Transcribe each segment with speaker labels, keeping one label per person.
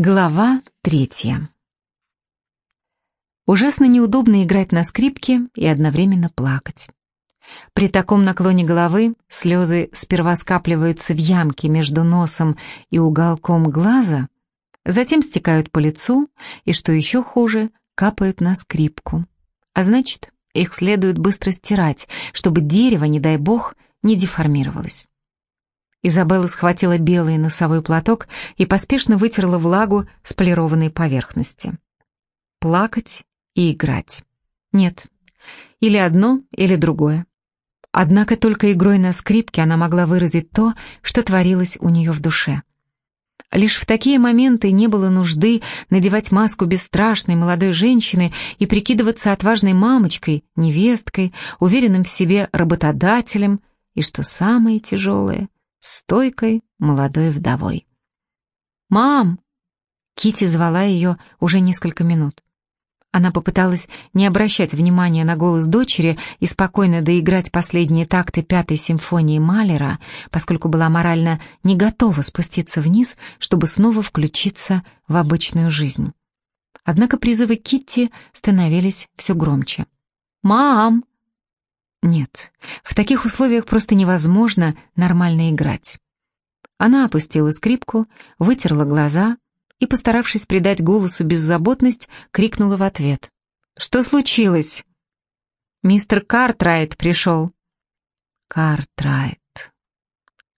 Speaker 1: Глава третья. Ужасно неудобно играть на скрипке и одновременно плакать. При таком наклоне головы слезы сперва скапливаются в ямке между носом и уголком глаза, затем стекают по лицу и, что еще хуже, капают на скрипку. А значит, их следует быстро стирать, чтобы дерево, не дай бог, не деформировалось. Изабелла схватила белый носовой платок и поспешно вытерла влагу с полированной поверхности. Плакать и играть. Нет, или одно, или другое. Однако только игрой на скрипке она могла выразить то, что творилось у нее в душе. Лишь в такие моменты не было нужды надевать маску бесстрашной молодой женщины и прикидываться отважной мамочкой, невесткой, уверенным в себе работодателем и, что самое тяжелое, стойкой молодой вдовой. «Мам!» Кити звала ее уже несколько минут. Она попыталась не обращать внимания на голос дочери и спокойно доиграть последние такты пятой симфонии Малера, поскольку была морально не готова спуститься вниз, чтобы снова включиться в обычную жизнь. Однако призывы Китти становились все громче. «Мам!» Нет, в таких условиях просто невозможно нормально играть. Она опустила скрипку, вытерла глаза и, постаравшись придать голосу беззаботность, крикнула в ответ. «Что случилось?» «Мистер Картрайт пришел». «Картрайт.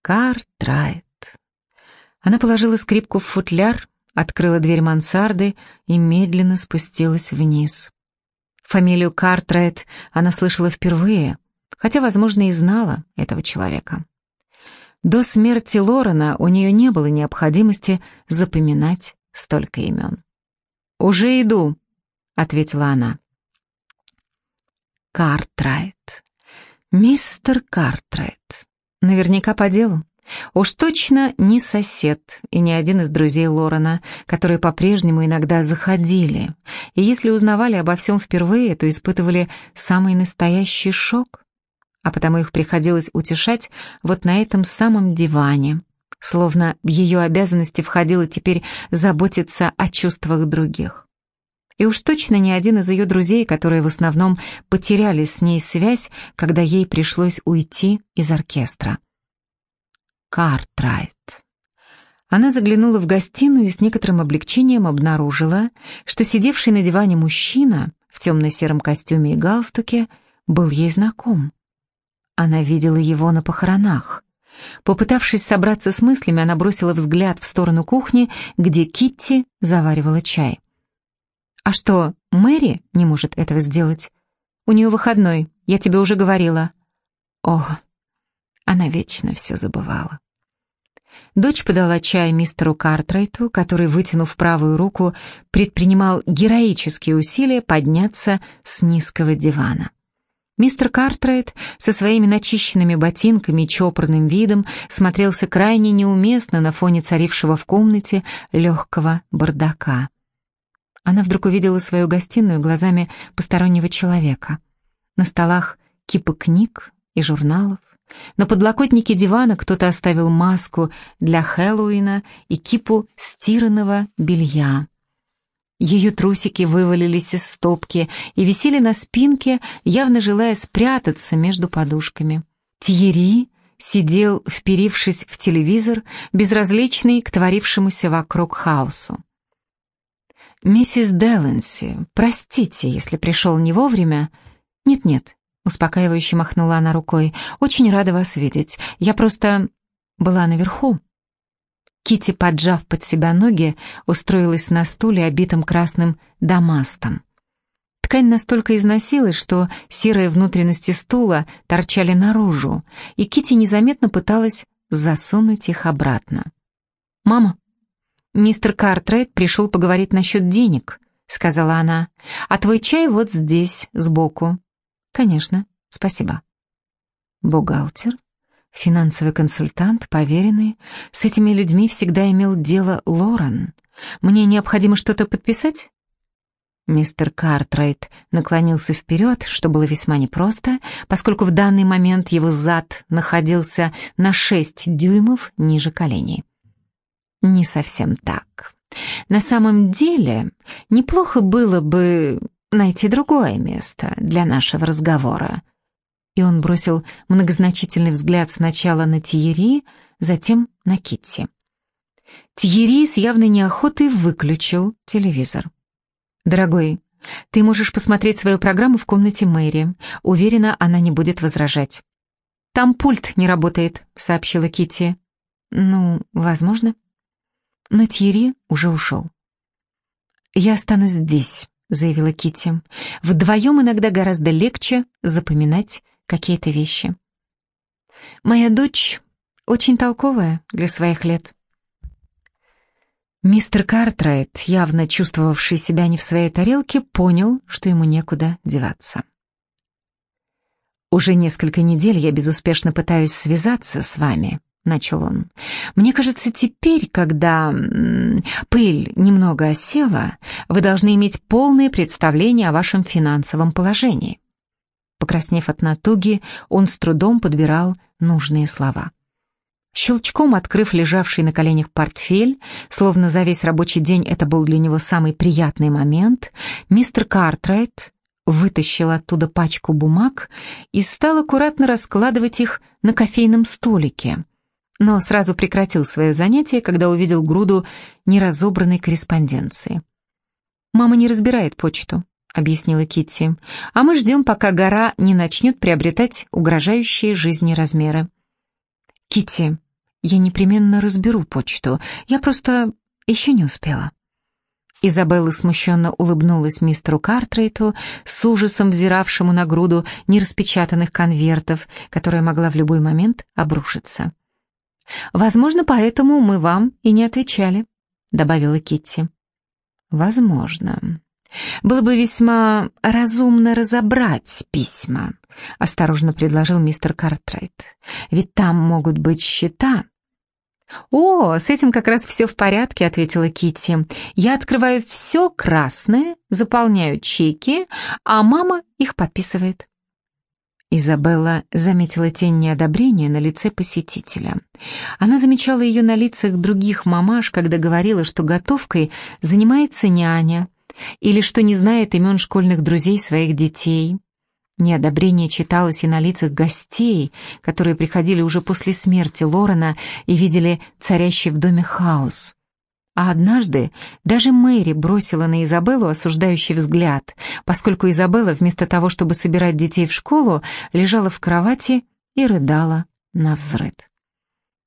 Speaker 1: Картрайт». Она положила скрипку в футляр, открыла дверь мансарды и медленно спустилась вниз. Фамилию Картрайт она слышала впервые, хотя, возможно, и знала этого человека. До смерти Лорена у нее не было необходимости запоминать столько имен. «Уже иду», — ответила она. Картрайт. Мистер Картрайт. Наверняка по делу. Уж точно не сосед и не один из друзей Лорена, которые по-прежнему иногда заходили, и если узнавали обо всем впервые, то испытывали самый настоящий шок, а потому их приходилось утешать вот на этом самом диване, словно в ее обязанности входило теперь заботиться о чувствах других. И уж точно ни один из ее друзей, которые в основном потеряли с ней связь, когда ей пришлось уйти из оркестра. Картрайт. Она заглянула в гостиную и с некоторым облегчением обнаружила, что сидевший на диване мужчина в темно-сером костюме и галстуке был ей знаком. Она видела его на похоронах. Попытавшись собраться с мыслями, она бросила взгляд в сторону кухни, где Китти заваривала чай. «А что, Мэри не может этого сделать? У нее выходной, я тебе уже говорила». «Ох, она вечно все забывала. Дочь подала чай мистеру Картрайту, который, вытянув правую руку, предпринимал героические усилия подняться с низкого дивана. Мистер Картрайт со своими начищенными ботинками и чопорным видом смотрелся крайне неуместно на фоне царившего в комнате легкого бардака. Она вдруг увидела свою гостиную глазами постороннего человека. На столах кипы книг и журналов, на подлокотнике дивана кто-то оставил маску для Хэллоуина и кипу стиранного белья. Ее трусики вывалились из стопки и висели на спинке, явно желая спрятаться между подушками. Тьерри сидел, вперившись в телевизор, безразличный к творившемуся вокруг хаосу. «Миссис Делленси, простите, если пришел не вовремя. Нет-нет, Успокаивающе махнула она рукой. «Очень рада вас видеть. Я просто была наверху». Кити, поджав под себя ноги, устроилась на стуле, обитом красным дамастом. Ткань настолько износилась, что серые внутренности стула торчали наружу, и Кити незаметно пыталась засунуть их обратно. «Мама, мистер Картрайт пришел поговорить насчет денег», — сказала она, «а твой чай вот здесь, сбоку. Конечно, спасибо. Бухгалтер, финансовый консультант, поверенный. С этими людьми всегда имел дело Лорен. Мне необходимо что-то подписать? Мистер Картрайт наклонился вперед, что было весьма непросто, поскольку в данный момент его зад находился на шесть дюймов ниже коленей. «Не совсем так. На самом деле, неплохо было бы найти другое место для нашего разговора». И он бросил многозначительный взгляд сначала на Тиери, затем на Китти. Тьерри с явной неохотой выключил телевизор. «Дорогой, ты можешь посмотреть свою программу в комнате Мэри. Уверена, она не будет возражать». «Там пульт не работает», — сообщила Китти. «Ну, возможно». Но Тьерри уже ушел. «Я останусь здесь», — заявила Китти. «Вдвоем иногда гораздо легче запоминать какие-то вещи». «Моя дочь очень толковая для своих лет». Мистер Картрайт, явно чувствовавший себя не в своей тарелке, понял, что ему некуда деваться. «Уже несколько недель я безуспешно пытаюсь связаться с вами», — начал он. «Мне кажется, теперь, когда пыль немного осела, вы должны иметь полное представление о вашем финансовом положении». Покраснев от натуги, он с трудом подбирал нужные слова. Щелчком открыв лежавший на коленях портфель, словно за весь рабочий день это был для него самый приятный момент, мистер Картрайт вытащил оттуда пачку бумаг и стал аккуратно раскладывать их на кофейном столике. Но сразу прекратил свое занятие, когда увидел груду неразобранной корреспонденции. «Мама не разбирает почту», — объяснила Китти, «а мы ждем, пока гора не начнет приобретать угрожающие жизни размеры». Кити, я непременно разберу почту. Я просто еще не успела. Изабелла смущенно улыбнулась мистеру Картрейту, с ужасом взиравшему на груду нераспечатанных конвертов, которая могла в любой момент обрушиться. «Возможно, поэтому мы вам и не отвечали», — добавила Китти. «Возможно. Было бы весьма разумно разобрать письма», — осторожно предложил мистер Картрайт. «Ведь там могут быть счета». «О, с этим как раз все в порядке», — ответила Китти. «Я открываю все красное, заполняю чеки, а мама их подписывает». Изабелла заметила тень неодобрения на лице посетителя. Она замечала ее на лицах других мамаш, когда говорила, что готовкой занимается няня, или что не знает имен школьных друзей своих детей. Неодобрение читалось и на лицах гостей, которые приходили уже после смерти Лорена и видели царящий в доме хаос. А однажды даже Мэри бросила на Изабеллу осуждающий взгляд, поскольку Изабелла вместо того, чтобы собирать детей в школу, лежала в кровати и рыдала на взрыд.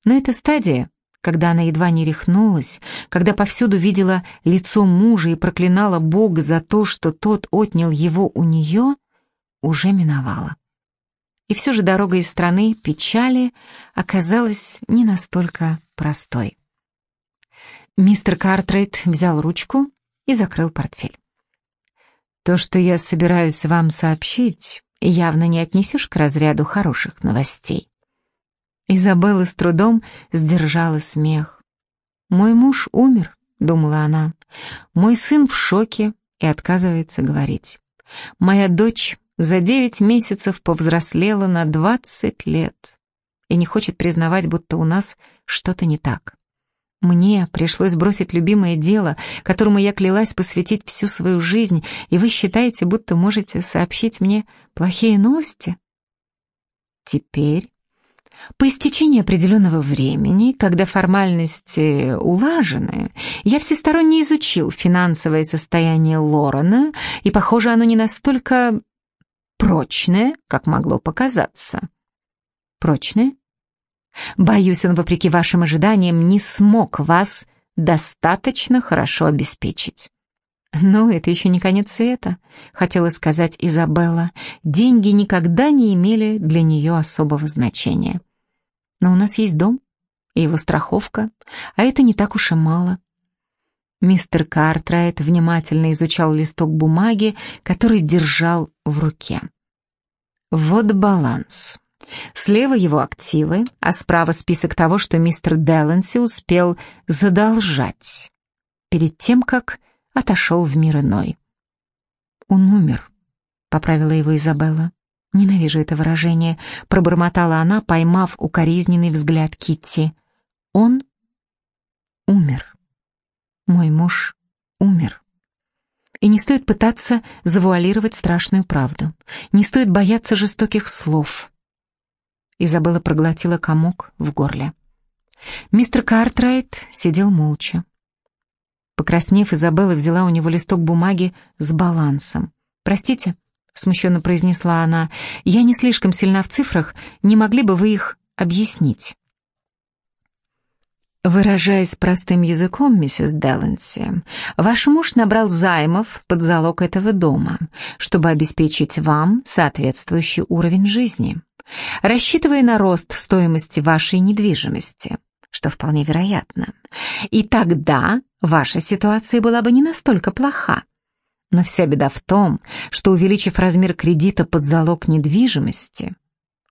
Speaker 1: Но эта стадия, когда она едва не рехнулась, когда повсюду видела лицо мужа и проклинала Бога за то, что тот отнял его у нее, уже миновала. И все же дорога из страны печали оказалась не настолько простой. Мистер Картрейт взял ручку и закрыл портфель. «То, что я собираюсь вам сообщить, явно не отнесешь к разряду хороших новостей». Изабелла с трудом сдержала смех. «Мой муж умер», — думала она. «Мой сын в шоке и отказывается говорить. Моя дочь за девять месяцев повзрослела на двадцать лет и не хочет признавать, будто у нас что-то не так. Мне пришлось бросить любимое дело, которому я клялась посвятить всю свою жизнь, и вы считаете, будто можете сообщить мне плохие новости? Теперь, по истечении определенного времени, когда формальности улажены, я всесторонне изучил финансовое состояние Лорена, и, похоже, оно не настолько прочное, как могло показаться. Прочное? Боюсь, он, вопреки вашим ожиданиям, не смог вас достаточно хорошо обеспечить. «Ну, это еще не конец света», — хотела сказать Изабелла. «Деньги никогда не имели для нее особого значения. Но у нас есть дом и его страховка, а это не так уж и мало». Мистер Картрайт внимательно изучал листок бумаги, который держал в руке. Вот баланс. Слева его активы, а справа список того, что мистер Деланси успел задолжать перед тем, как отошел в мир иной. «Он умер», — поправила его Изабелла. «Ненавижу это выражение», — пробормотала она, поймав укоризненный взгляд Китти. «Он умер». Мой муж умер. И не стоит пытаться завуалировать страшную правду. Не стоит бояться жестоких слов. Изабелла проглотила комок в горле. Мистер Картрайт сидел молча. Покраснев, Изабелла взяла у него листок бумаги с балансом. «Простите», — смущенно произнесла она, — «я не слишком сильна в цифрах, не могли бы вы их объяснить?» Выражаясь простым языком, миссис Делленси, ваш муж набрал займов под залог этого дома, чтобы обеспечить вам соответствующий уровень жизни, рассчитывая на рост стоимости вашей недвижимости, что вполне вероятно. И тогда ваша ситуация была бы не настолько плоха. Но вся беда в том, что увеличив размер кредита под залог недвижимости,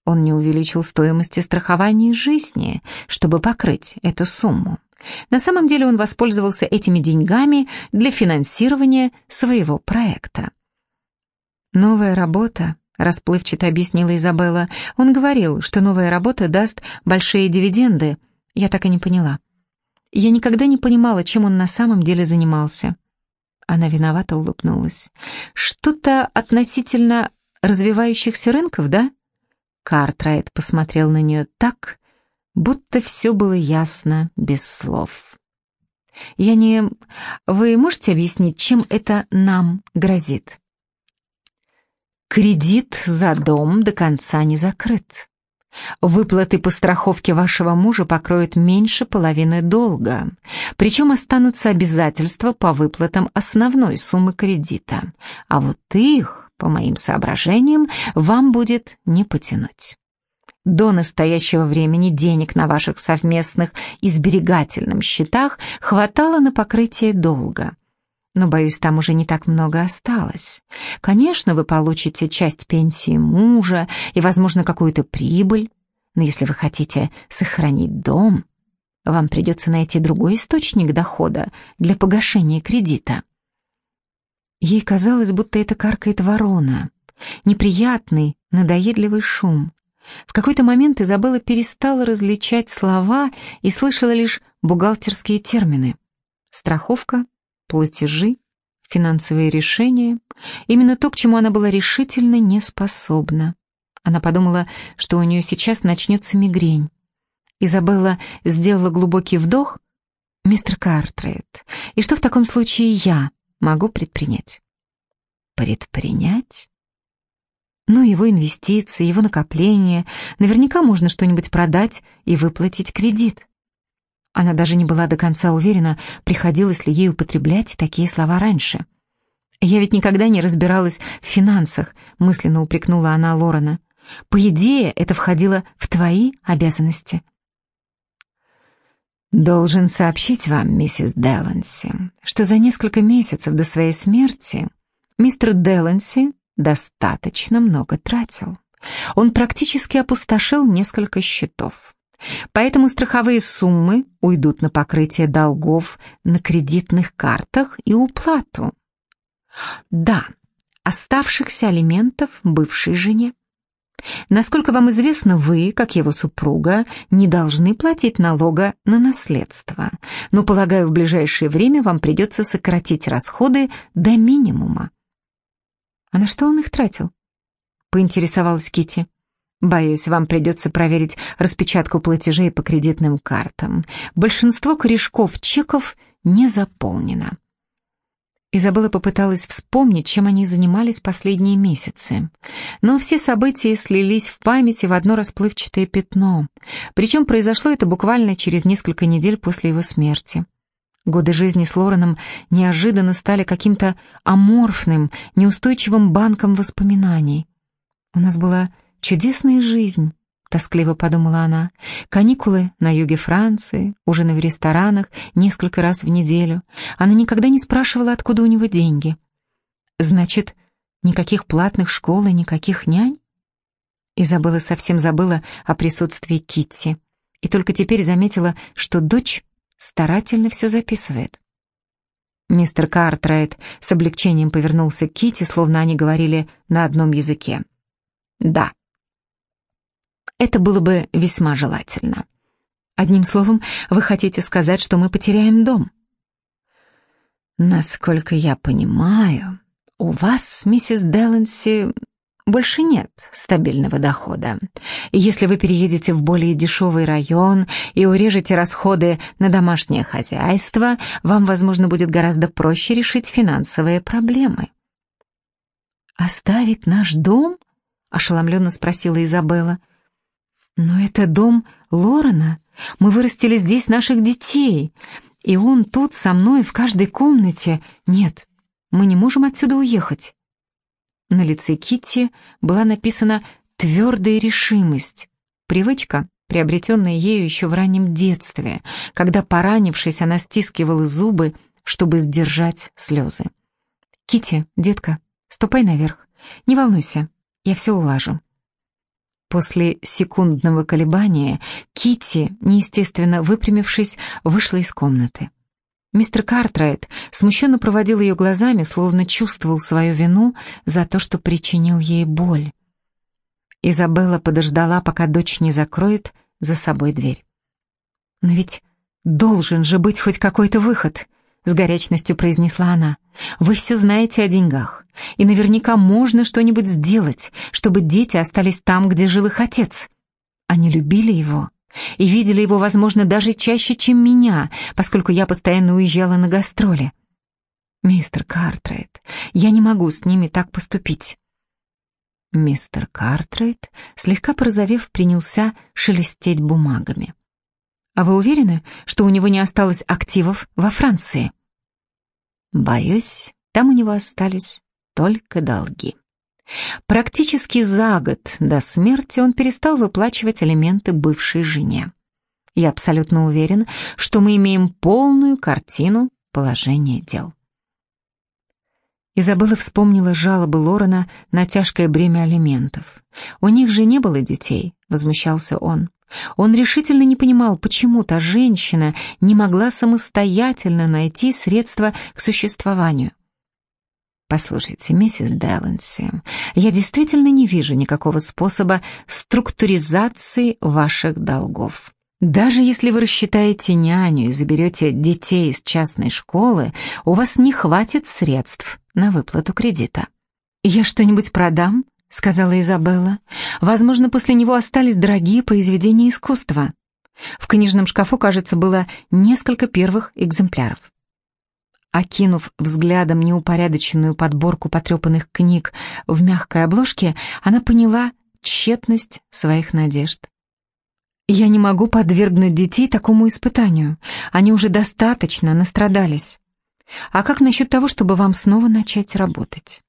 Speaker 1: он не увеличил стоимости страхования жизни, чтобы покрыть эту сумму. На самом деле он воспользовался этими деньгами для финансирования своего проекта. «Новая работа», — расплывчато объяснила Изабелла. «Он говорил, что новая работа даст большие дивиденды. Я так и не поняла. Я никогда не понимала, чем он на самом деле занимался». Она виновато улыбнулась. «Что-то относительно развивающихся рынков, да?» Картрайт посмотрел на нее так, будто все было ясно, без слов. «Я не... Вы можете объяснить, чем это нам грозит?» «Кредит за дом до конца не закрыт. Выплаты по страховке вашего мужа покроют меньше половины долга, причем останутся обязательства по выплатам основной суммы кредита, а вот их, по моим соображениям, вам будет не потянуть. До настоящего времени денег на ваших совместных и сберегательных счетах хватало на покрытие долга. Но, боюсь, там уже не так много осталось. Конечно, вы получите часть пенсии мужа и, возможно, какую-то прибыль. Но если вы хотите сохранить дом, вам придется найти другой источник дохода для погашения кредита. Ей казалось, будто это каркает ворона. Неприятный, надоедливый шум. В какой-то момент Изабелла перестала различать слова и слышала лишь бухгалтерские термины. Страховка, платежи, финансовые решения. Именно то, к чему она была решительно не способна. Она подумала, что у нее сейчас начнется мигрень. Изабелла сделала глубокий вдох. «Мистер Картрейд, и что в таком случае я могу предпринять?» «Предпринять?» Ну, его инвестиции, его накопления. Наверняка можно что-нибудь продать и выплатить кредит. Она даже не была до конца уверена, приходилось ли ей употреблять такие слова раньше. «Я ведь никогда не разбиралась в финансах», — мысленно упрекнула она Лорена. «По идее, это входило в твои обязанности». «Должен сообщить вам, миссис Деланси, что за несколько месяцев до своей смерти мистер Деланси достаточно много тратил. Он практически опустошил несколько счетов. Поэтому страховые суммы уйдут на покрытие долгов на кредитных картах и уплату. Да, оставшихся алиментов бывшей жене. Насколько вам известно, вы, как его супруга, не должны платить налога на наследство, но, полагаю, в ближайшее время вам придется сократить расходы до минимума. А на что он их тратил? Поинтересовалась Кити. Боюсь, вам придется проверить распечатку платежей по кредитным картам. Большинство корешков чеков не заполнено. Изабелла попыталась вспомнить, чем они занимались последние месяцы. Но все события слились в памяти в одно расплывчатое пятно. Причем произошло это буквально через несколько недель после его смерти. Годы жизни с Лореном неожиданно стали каким-то аморфным, неустойчивым банком воспоминаний. У нас была Чудесная жизнь, тоскливо подумала она. Каникулы на юге Франции, ужины в ресторанах несколько раз в неделю. Она никогда не спрашивала, откуда у него деньги. Значит, никаких платных школ и никаких нянь? Изабелла совсем забыла о присутствии Китти и только теперь заметила, что дочь старательно все записывает. Мистер Картрайт с облегчением повернулся к Китти, словно они говорили на одном языке. «Да», это было бы весьма желательно. Одним словом, вы хотите сказать, что мы потеряем дом? Насколько я понимаю, у вас, миссис Деланси, больше нет стабильного дохода. И если вы переедете в более дешевый район и урежете расходы на домашнее хозяйство, вам, возможно, будет гораздо проще решить финансовые проблемы. «Оставить наш дом?» — ошеломленно спросила Изабелла. «Но это дом Лорена. Мы вырастили здесь наших детей. И он тут со мной в каждой комнате. Нет, мы не можем отсюда уехать». На лице Китти была написана твердая решимость. Привычка, приобретенная ею еще в раннем детстве, когда, поранившись, она стискивала зубы, чтобы сдержать слезы. Кити, детка, ступай наверх. Не волнуйся, я все улажу. После секундного колебания Кити, неестественно выпрямившись, вышла из комнаты. Мистер Картрайт смущенно проводил ее глазами, словно чувствовал свою вину за то, что причинил ей боль. Изабелла подождала, пока дочь не закроет за собой дверь. «Но ведь должен же быть хоть какой-то выход», — с горячностью произнесла она. «Вы все знаете о деньгах, и наверняка можно что-нибудь сделать, чтобы дети остались там, где жил их отец. Они любили его, и видели его, возможно, даже чаще, чем меня, поскольку я постоянно уезжала на гастроли. «Мистер Картрайт, я не могу с ними так поступить». Мистер Картрайт, слегка порозовев, принялся шелестеть бумагами. «А вы уверены, что у него не осталось активов во Франции?» «Боюсь, там у него остались только долги». Практически за год до смерти он перестал выплачивать алименты бывшей жене. Я абсолютно уверен, что мы имеем полную картину положения дел. Изабелла вспомнила жалобы Лорена на тяжкое бремя алиментов. «У них же не было детей», — возмущался он. Он решительно не понимал, почему та женщина не могла самостоятельно найти средства к существованию. Послушайте, миссис Деланси, я действительно не вижу никакого способа структуризации ваших долгов. Даже если вы рассчитаете няню и заберете детей из частной школы, у вас не хватит средств на выплату кредита. «Я что-нибудь продам?» — сказала Изабелла. «Возможно, после него остались дорогие произведения искусства». В книжном шкафу, кажется, было несколько первых экземпляров. Окинув взглядом неупорядоченную подборку потрепанных книг в мягкой обложке, она поняла тщетность своих надежд. «Я не могу подвергнуть детей такому испытанию. Они уже достаточно настрадались. А как насчет того, чтобы вам снова начать работать?»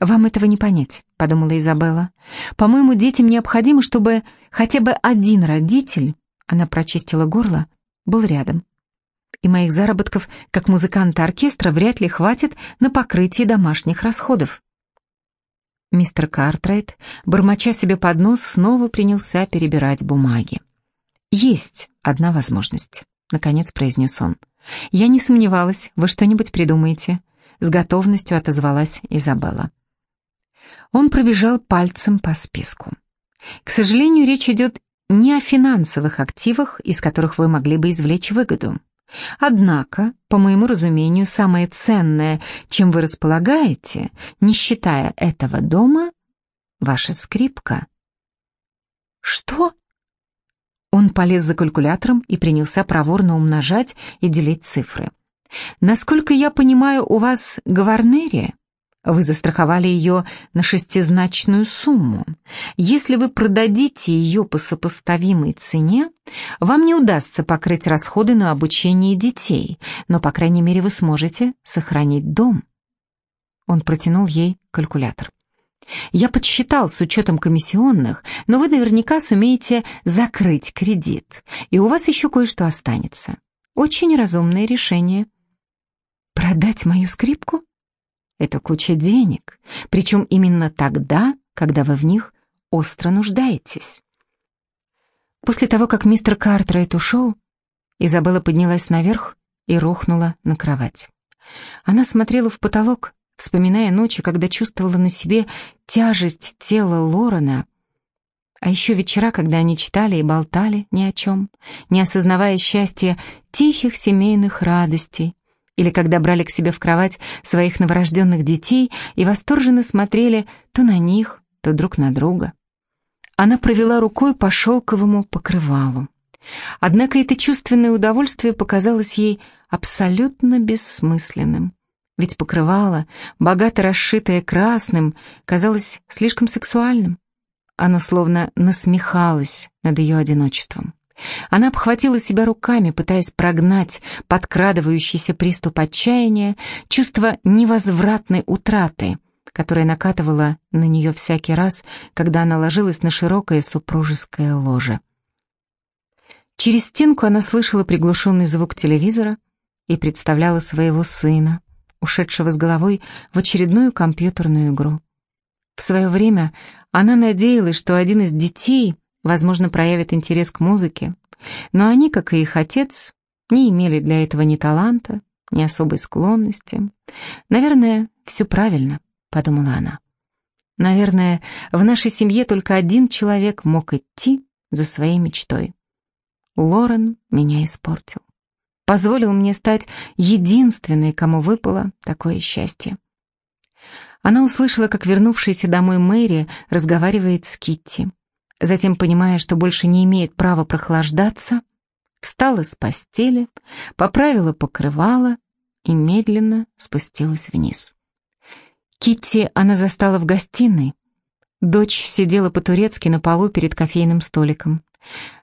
Speaker 1: «Вам этого не понять», — подумала Изабелла. «По-моему, детям необходимо, чтобы хотя бы один родитель...» Она прочистила горло, был рядом и моих заработков как музыканта оркестра вряд ли хватит на покрытие домашних расходов. Мистер Картрайт, бормоча себе под нос, снова принялся перебирать бумаги. «Есть одна возможность», — наконец произнес он. «Я не сомневалась, вы что-нибудь придумаете», — с готовностью отозвалась Изабелла. Он пробежал пальцем по списку. «К сожалению, речь идет не о финансовых активах, из которых вы могли бы извлечь выгоду. Однако, по моему разумению, самое ценное, чем вы располагаете, не считая этого дома, ваша скрипка. Что? Он полез за калькулятором и принялся проворно умножать и делить цифры. Насколько я понимаю, у вас гаварнерия? Вы застраховали ее на шестизначную сумму. Если вы продадите ее по сопоставимой цене, вам не удастся покрыть расходы на обучение детей, но, по крайней мере, вы сможете сохранить дом. Он протянул ей калькулятор. Я подсчитал с учетом комиссионных, но вы наверняка сумеете закрыть кредит, и у вас еще кое-что останется. Очень разумное решение. Продать мою скрипку? Это куча денег, причем именно тогда, когда вы в них остро нуждаетесь. После того, как мистер Картрайт ушел, Изабелла поднялась наверх и рухнула на кровать. Она смотрела в потолок, вспоминая ночи, когда чувствовала на себе тяжесть тела Лорена, а еще вечера, когда они читали и болтали ни о чем, не осознавая счастья тихих семейных радостей, или когда брали к себе в кровать своих новорожденных детей и восторженно смотрели то на них, то друг на друга. Она провела рукой по шелковому покрывалу. Однако это чувственное удовольствие показалось ей абсолютно бессмысленным. Ведь покрывало, богато расшитое красным, казалось слишком сексуальным. Оно словно насмехалось над ее одиночеством. Она обхватила себя руками, пытаясь прогнать подкрадывающийся приступ отчаяния, чувство невозвратной утраты, которое накатывало на нее всякий раз, когда она ложилась на широкое супружеское ложе. Через стенку она слышала приглушенный звук телевизора и представляла своего сына, ушедшего с головой в очередную компьютерную игру. В свое время она надеялась, что один из детей, возможно, проявит интерес к музыке, но они, как и их отец, не имели для этого ни таланта, ни особой склонности. «Наверное, все правильно», — подумала она. «Наверное, в нашей семье только один человек мог идти за своей мечтой. Лорен меня испортил. Позволил мне стать единственной, кому выпало такое счастье. Она услышала, как вернувшаяся домой Мэри разговаривает с Китти. Затем, понимая, что больше не имеет права прохлаждаться, встала с постели, поправила покрывало и медленно спустилась вниз. Китти она застала в гостиной. Дочь сидела по-турецки на полу перед кофейным столиком.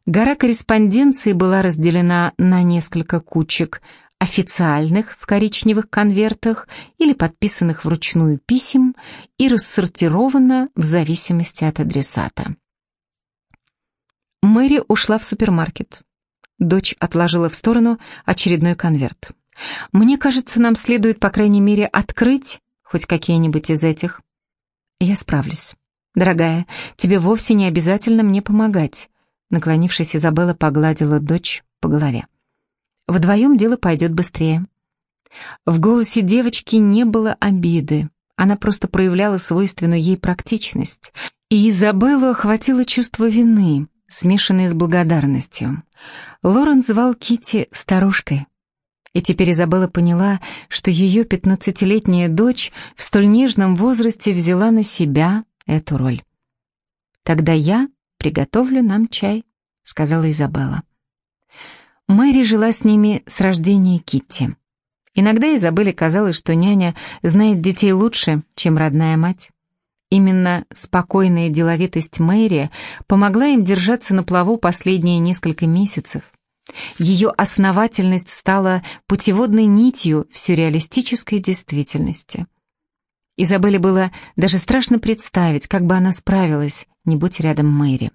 Speaker 1: Гора корреспонденции была разделена на несколько кучек официальных в коричневых конвертах или подписанных вручную писем и рассортирована в зависимости от адресата. Мэри ушла в супермаркет. Дочь отложила в сторону очередной конверт. «Мне кажется, нам следует, по крайней мере, открыть хоть какие-нибудь из этих. Я справлюсь. Дорогая, тебе вовсе не обязательно мне помогать. Наклонившись, Изабелла погладила дочь по голове. Вдвоем дело пойдет быстрее. В голосе девочки не было обиды. Она просто проявляла свойственную ей практичность. И Изабеллу охватило чувство вины, смешанное с благодарностью. Лорен звал Кити старушкой. И теперь Изабелла поняла, что ее пятнадцатилетняя дочь в столь нежном возрасте взяла на себя эту роль. «Тогда я приготовлю нам чай», — сказала Изабелла. Мэри жила с ними с рождения Китти. Иногда Изабелле казалось, что няня знает детей лучше, чем родная мать. Именно спокойная деловитость Мэри помогла им держаться на плаву последние несколько месяцев. Ее основательность стала путеводной нитью в сюрреалистической действительности. Изабелле было даже страшно представить, как бы она справилась, не будь рядом Мэри.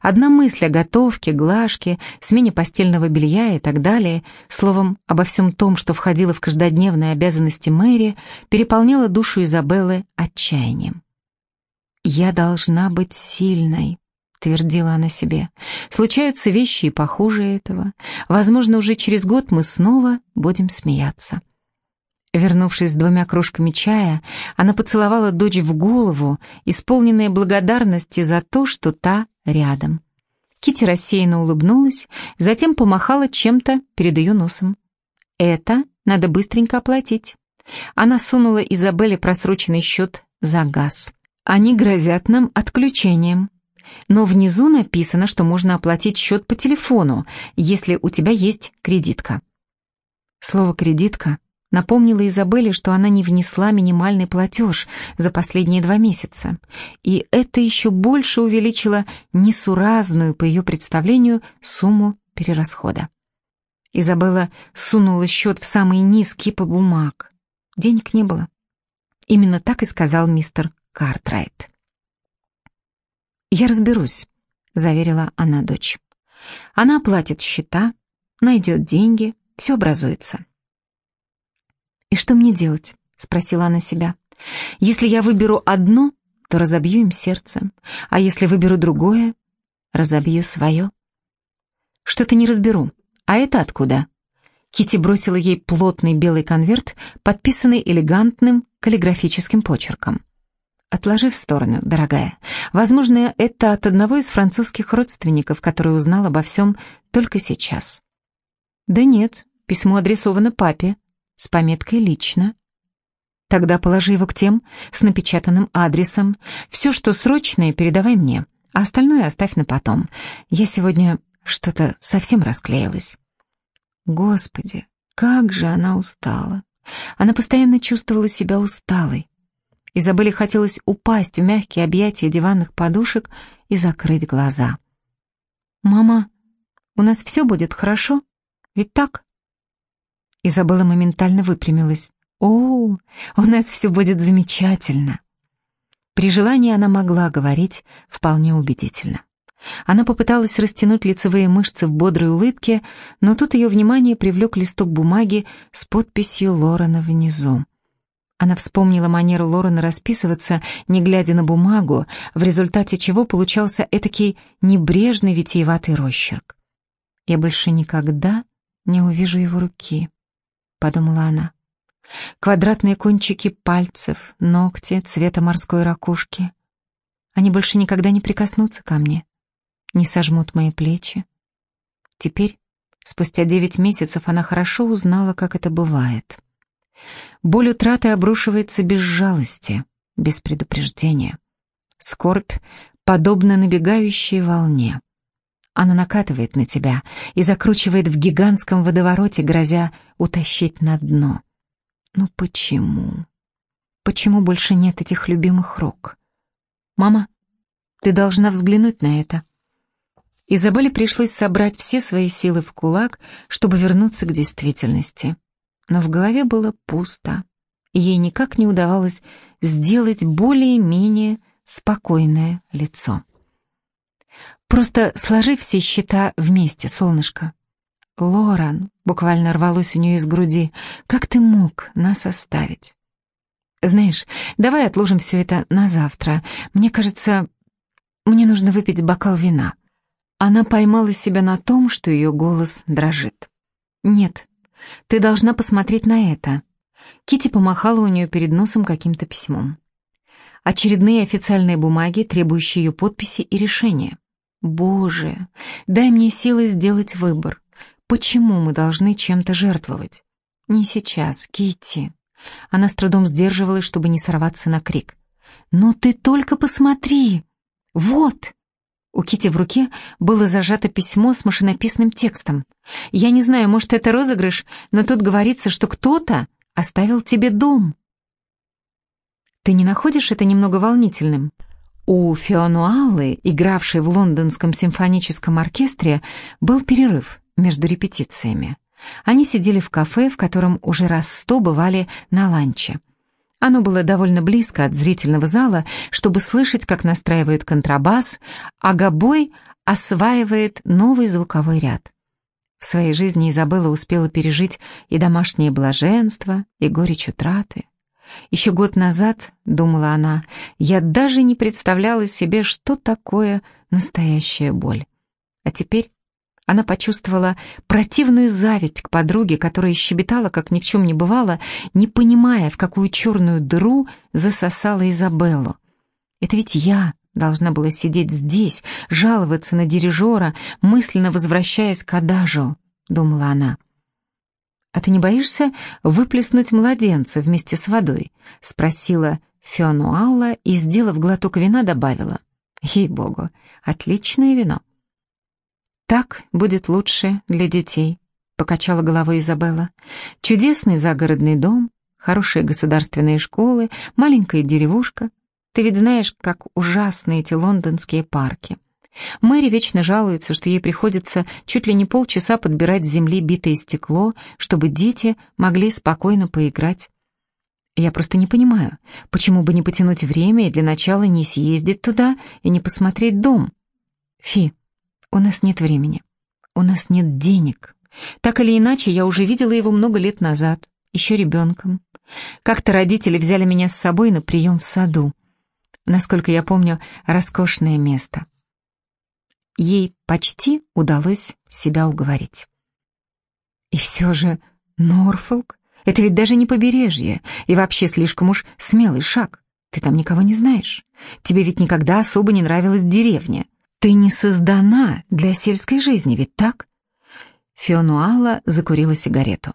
Speaker 1: Одна мысль о готовке, глажке, смене постельного белья и так далее, словом, обо всем том, что входило в каждодневные обязанности Мэри, переполняла душу Изабеллы отчаянием. «Я должна быть сильной», — твердила она себе. «Случаются вещи и похуже этого. Возможно, уже через год мы снова будем смеяться». Вернувшись с двумя кружками чая, она поцеловала дочь в голову, исполненная благодарности за то, что та рядом. Кити рассеянно улыбнулась, затем помахала чем-то перед ее носом. «Это надо быстренько оплатить». Она сунула Изабелле просроченный счет за газ. «Они грозят нам отключением». Но внизу написано, что можно оплатить счет по телефону, если у тебя есть кредитка. Слово «кредитка» напомнила Изабелле, что она не внесла минимальный платеж за последние два месяца, и это еще больше увеличило несуразную, по ее представлению, сумму перерасхода. Изабелла сунула счет в самый низ кипа бумаг. Денег не было. Именно так и сказал мистер Картрайт. «Я разберусь», — заверила она дочь. «Она оплатит счета, найдет деньги, все образуется». «И что мне делать?» — спросила она себя. «Если я выберу одно, то разобью им сердце, а если выберу другое, разобью свое». «Что-то не разберу. А это откуда?» Кити бросила ей плотный белый конверт, подписанный элегантным каллиграфическим почерком. «Отложи в сторону, дорогая. Возможно, это от одного из французских родственников, который узнал обо всем только сейчас». «Да нет, письмо адресовано папе», с пометкой «Лично». Тогда положи его к тем с напечатанным адресом. Все, что срочное, передавай мне, а остальное оставь на потом. Я сегодня что-то совсем расклеилась. Господи, как же она устала. Она постоянно чувствовала себя усталой. Изабелле хотелось упасть в мягкие объятия диванных подушек и закрыть глаза. «Мама, у нас все будет хорошо? Ведь так?» Изабелла моментально выпрямилась. «О, у нас все будет замечательно!» При желании она могла говорить вполне убедительно. Она попыталась растянуть лицевые мышцы в бодрой улыбке, но тут ее внимание привлек листок бумаги с подписью Лорена внизу. Она вспомнила манеру Лорена расписываться, не глядя на бумагу, в результате чего получался этакий небрежный витиеватый росчерк. «Я больше никогда не увижу его руки», — подумала она. Квадратные кончики пальцев, ногти цвета морской ракушки. Они больше никогда не прикоснутся ко мне не сожмут мои плечи. Теперь, спустя девять месяцев, она хорошо узнала, как это бывает. Боль утраты обрушивается без жалости, без предупреждения. Скорбь подобна набегающей волне. Она накатывает на тебя и закручивает в гигантском водовороте, грозя утащить на дно. Ну почему? Почему больше нет этих любимых рук? Мама, ты должна взглянуть на это. Изабелле пришлось собрать все свои силы в кулак, чтобы вернуться к действительности. Но в голове было пусто, и ей никак не удавалось сделать более-менее спокойное лицо. «Просто сложи все счета вместе, солнышко». «Лоран», — буквально рвалось у нее из груди, — «как ты мог нас оставить?» «Знаешь, давай отложим все это на завтра. Мне кажется, мне нужно выпить бокал вина». Она поймала себя на том, что ее голос дрожит. «Нет, ты должна посмотреть на это». Кити помахала у нее перед носом каким-то письмом. Очередные официальные бумаги, требующие ее подписи и решения. «Боже, дай мне силы сделать выбор. Почему мы должны чем-то жертвовать?» «Не сейчас, Кити. Она с трудом сдерживалась, чтобы не сорваться на крик. «Но ты только посмотри! Вот!» У Кити в руке было зажато письмо с машинописным текстом. «Я не знаю, может, это розыгрыш, но тут говорится, что кто-то оставил тебе дом». Ты не находишь это немного волнительным? У Фионуалы, игравшей в лондонском симфоническом оркестре, был перерыв между репетициями. Они сидели в кафе, в котором уже раз сто бывали на ланче. Оно было довольно близко от зрительного зала, чтобы слышать, как настраивают контрабас, а гобой осваивает новый звуковой ряд. В своей жизни Изабелла успела пережить и домашнее блаженство, и горечь утраты. Еще год назад, думала она, я даже не представляла себе, что такое настоящая боль. А теперь она почувствовала противную зависть к подруге, которая щебетала, как ни в чем не бывало, не понимая, в какую черную дыру засосала Изабеллу. «Это ведь я должна была сидеть здесь, жаловаться на дирижера, мысленно возвращаясь к Адажу», — думала она. «А ты не боишься выплеснуть младенца вместе с водой?» — спросила Фионуалла и, сделав глоток вина, добавила. «Ей-богу, отличное вино». «Так будет лучше для детей», — покачала головой Изабелла. «Чудесный загородный дом, хорошие государственные школы, маленькая деревушка. Ты ведь знаешь, как ужасны эти лондонские парки. Мэри вечно жалуется, что ей приходится чуть ли не полчаса подбирать с земли битое стекло, чтобы дети могли спокойно поиграть. Я просто не понимаю, почему бы не потянуть время и для начала не съездить туда и не посмотреть дом? Фи, у нас нет времени. У нас нет денег. Так или иначе, я уже видела его много лет назад, еще ребенком. Как-то родители взяли меня с собой на прием в саду. Насколько я помню, роскошное место. Ей почти удалось себя уговорить. И все же Норфолк — это ведь даже не побережье, и вообще слишком уж смелый шаг. Ты там никого не знаешь. Тебе ведь никогда особо не нравилась деревня. Ты не создана для сельской жизни, ведь так? Фионуала закурила сигарету.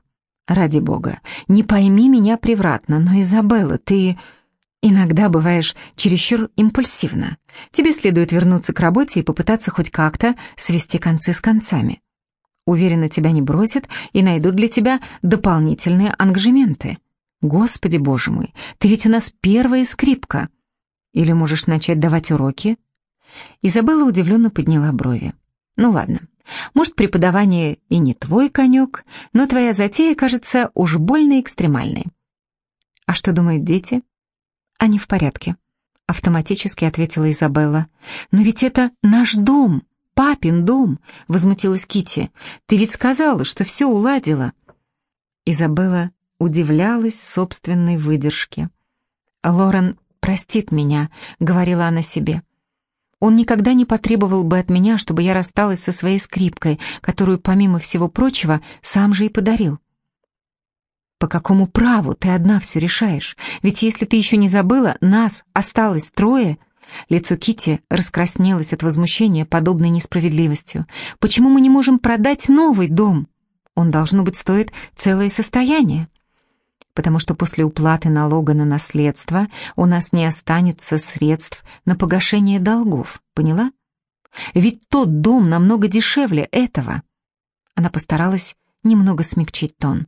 Speaker 1: Ради бога, не пойми меня превратно, но, Изабелла, ты иногда бываешь чересчур импульсивна. Тебе следует вернуться к работе и попытаться хоть как-то свести концы с концами. Уверена, тебя не бросят и найдут для тебя дополнительные ангажементы. Господи боже мой, ты ведь у нас первая скрипка. Или можешь начать давать уроки?» Изабелла удивленно подняла брови. «Ну ладно, может, преподавание и не твой конек, но твоя затея кажется уж больно экстремальной». «А что думают дети?» «Они в порядке», — автоматически ответила Изабелла. «Но ведь это наш дом, папин дом», — возмутилась Кити. «Ты ведь сказала, что все уладила». Изабелла удивлялась собственной выдержке. Лорен простит меня», — говорила она себе. «Он никогда не потребовал бы от меня, чтобы я рассталась со своей скрипкой, которую, помимо всего прочего, сам же и подарил». «По какому праву ты одна все решаешь? Ведь если ты еще не забыла, нас осталось трое». Лицо Кити раскраснелось от возмущения подобной несправедливостью. «Почему мы не можем продать новый дом? Он, должно быть, стоит целое состояние» потому что после уплаты налога на наследство у нас не останется средств на погашение долгов, поняла? Ведь тот дом намного дешевле этого. Она постаралась немного смягчить тон.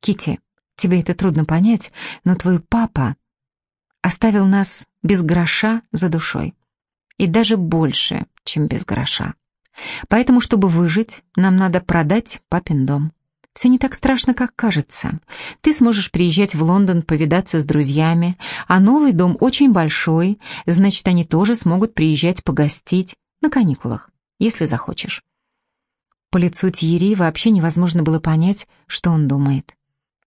Speaker 1: Кити, тебе это трудно понять, но твой папа оставил нас без гроша за душой. И даже больше, чем без гроша. Поэтому, чтобы выжить, нам надо продать папин дом. Все не так страшно, как кажется. Ты сможешь приезжать в Лондон повидаться с друзьями, а новый дом очень большой, значит, они тоже смогут приезжать погостить на каникулах, если захочешь. По лицу Тьерри вообще невозможно было понять, что он думает.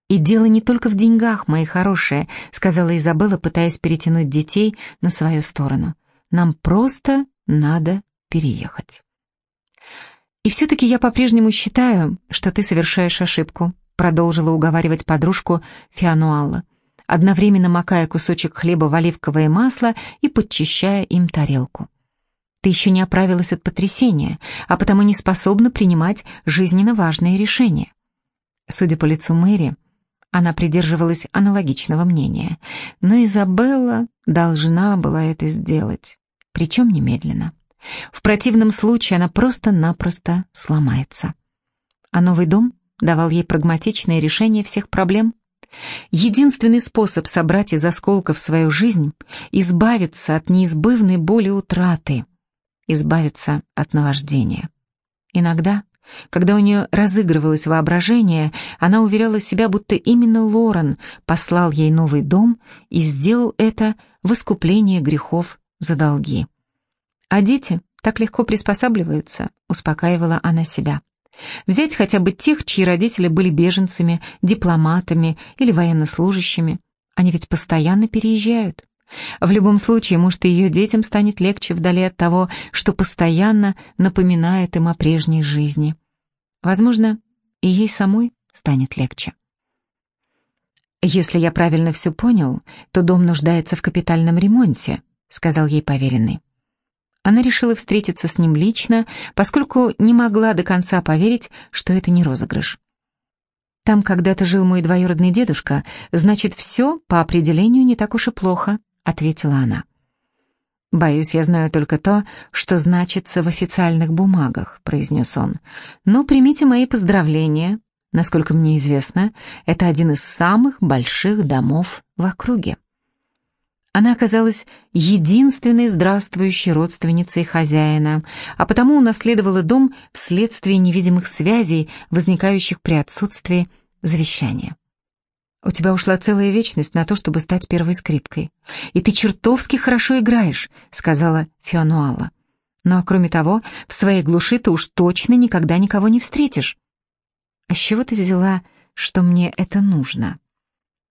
Speaker 1: «И дело не только в деньгах, мои хорошие», — сказала Изабелла, пытаясь перетянуть детей на свою сторону. «Нам просто надо переехать». «И все-таки я по-прежнему считаю, что ты совершаешь ошибку», продолжила уговаривать подружку Фиануалла, одновременно макая кусочек хлеба в оливковое масло и подчищая им тарелку. «Ты еще не оправилась от потрясения, а потому не способна принимать жизненно важные решения». Судя по лицу Мэри, она придерживалась аналогичного мнения, но Изабелла должна была это сделать, причем немедленно. В противном случае она просто-напросто сломается. А новый дом давал ей прагматичное решение всех проблем. Единственный способ собрать из осколков свою жизнь — избавиться от неизбывной боли утраты, избавиться от наваждения. Иногда, когда у нее разыгрывалось воображение, она уверяла себя, будто именно Лорен послал ей новый дом и сделал это в искупление грехов за долги. А дети так легко приспосабливаются, успокаивала она себя. Взять хотя бы тех, чьи родители были беженцами, дипломатами или военнослужащими. Они ведь постоянно переезжают. В любом случае, может, и ее детям станет легче вдали от того, что постоянно напоминает им о прежней жизни. Возможно, и ей самой станет легче. «Если я правильно все понял, то дом нуждается в капитальном ремонте», — сказал ей поверенный. Она решила встретиться с ним лично, поскольку не могла до конца поверить, что это не розыгрыш. «Там когда-то жил мой двоюродный дедушка, значит, все по определению не так уж и плохо», — ответила она. «Боюсь, я знаю только то, что значится в официальных бумагах», — произнес он. «Но примите мои поздравления. Насколько мне известно, это один из самых больших домов в округе». Она оказалась единственной здравствующей родственницей хозяина, а потому унаследовала дом вследствие невидимых связей, возникающих при отсутствии завещания. У тебя ушла целая вечность на то, чтобы стать первой скрипкой. И ты чертовски хорошо играешь, сказала Фионуала. Ну а кроме того, в своей глуши ты уж точно никогда никого не встретишь. А с чего ты взяла, что мне это нужно?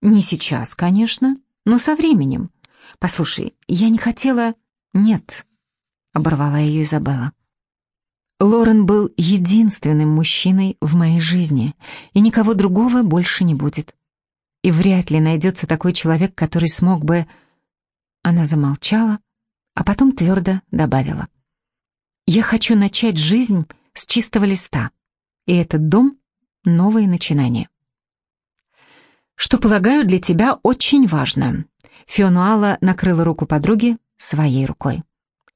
Speaker 1: Не сейчас, конечно, но со временем. «Послушай, я не хотела...» «Нет», — оборвала ее Изабелла. Лорен был единственным мужчиной в моей жизни, и никого другого больше не будет. И вряд ли найдется такой человек, который смог бы... Она замолчала, а потом твердо добавила. «Я хочу начать жизнь с чистого листа, и этот дом — новое начинание». что, полагаю, для тебя очень важно». Фионуала накрыла руку подруги своей рукой.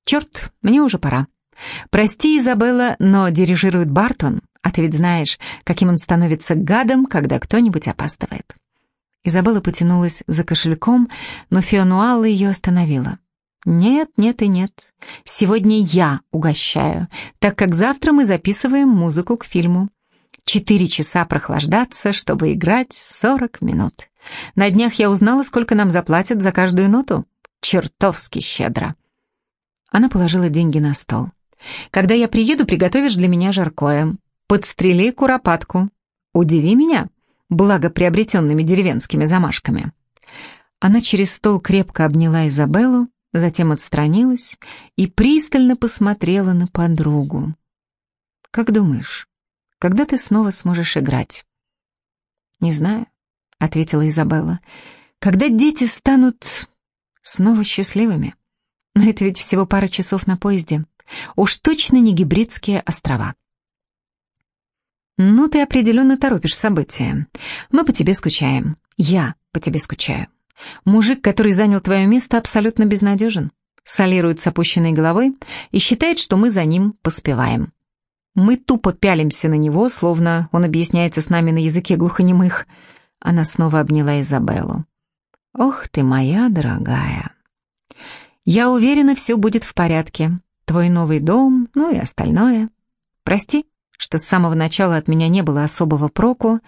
Speaker 1: «Черт, мне уже пора. Прости, Изабелла, но дирижирует Бартон, а ты ведь знаешь, каким он становится гадом, когда кто-нибудь опаздывает». Изабелла потянулась за кошельком, но Фионуала ее остановила. «Нет, нет и нет. Сегодня я угощаю, так как завтра мы записываем музыку к фильму. Четыре часа прохлаждаться, чтобы играть сорок минут. На днях я узнала, сколько нам заплатят за каждую ноту. Чертовски щедро». Она положила деньги на стол. «Когда я приеду, приготовишь для меня жаркое. Подстрели куропатку. Удиви меня, благоприобретенными деревенскими замашками». Она через стол крепко обняла Изабеллу, затем отстранилась и пристально посмотрела на подругу. «Как думаешь, когда ты снова сможешь играть?» «Не знаю», — ответила Изабелла. «Когда дети станут снова счастливыми? Но это ведь всего пара часов на поезде. Уж точно не гибридские острова». «Ну, ты определенно торопишь события. Мы по тебе скучаем. Я по тебе скучаю. Мужик, который занял твое место, абсолютно безнадежен. Солирует с опущенной головой и считает, что мы за ним поспеваем. Мы тупо пялимся на него, словно он объясняется с нами на языке глухонемых. Она снова обняла Изабеллу. «Ох ты моя дорогая!» «Я уверена, все будет в порядке. Твой новый дом, ну и остальное. Прости, что с самого начала от меня не было особого проку,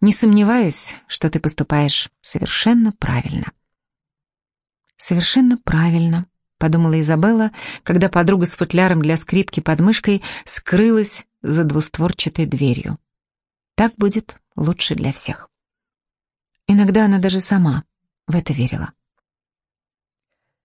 Speaker 1: не сомневаюсь, что ты поступаешь совершенно правильно». «Совершенно правильно», — подумала Изабелла, когда подруга с футляром для скрипки под мышкой скрылась за двустворчатой дверью. «Так будет лучше для всех». Иногда она даже сама в это верила.